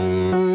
Música